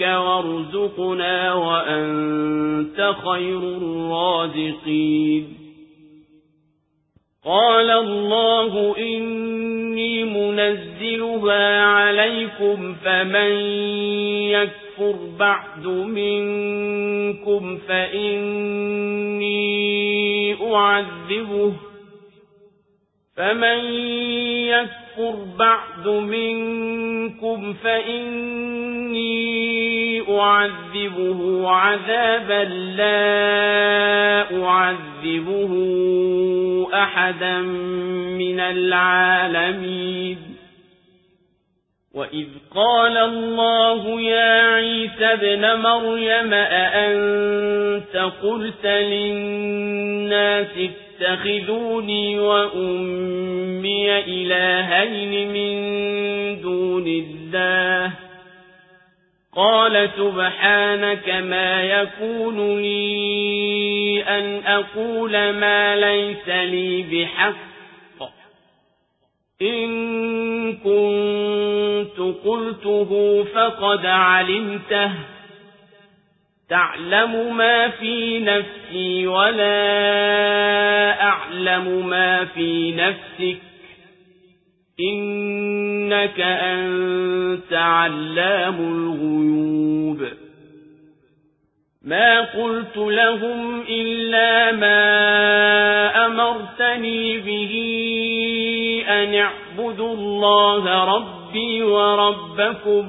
وارزقنا وأنت خير الرازقين. قال الله إني منزلها عليكم فمن يكفر بعد منكم فإني أعذبه. فمن يكفر بعد منكم فإني أعذبه عذابا لا أعذبه أحدا من العالمين. وإذ قال الله يا عيسى ابن مريم أأنت قلت للناس اتخذوني وأمي إلهين من دون الله. قال سبحانك ما يكون لي أن أقول ما ليس لي بحق. إن كنت قلته فقد علمته. تعلم ما في نفسي ولا أعلم ما في نفسك. إنك أنت علام الغيوب. ما قلت لهم إلا ما أمرتني به أن اعبدوا الله ربي وربكم.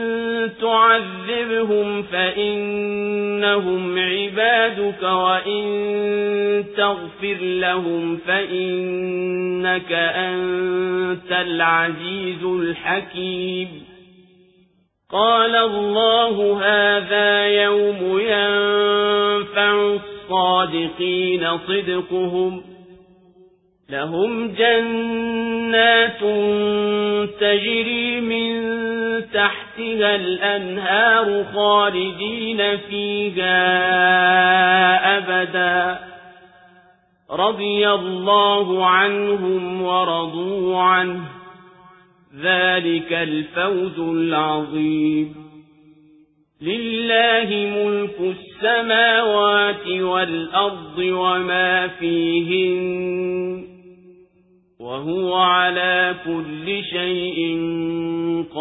تعذبهم فإنهم عبادك وإن تغفر لهم فإنك أنت العزيز الحكيم. قال الله هذا يوم ينفع الصادقين صدقهم. لهم جنات تجري من تحتها الأنهار خالدين فيها أبدا. رضي الله عنهم ورضوا عنه. ذلك الفوز العظيم. لله ملك السماوات والأرض وما فيهن وهو على كل شيء قدير.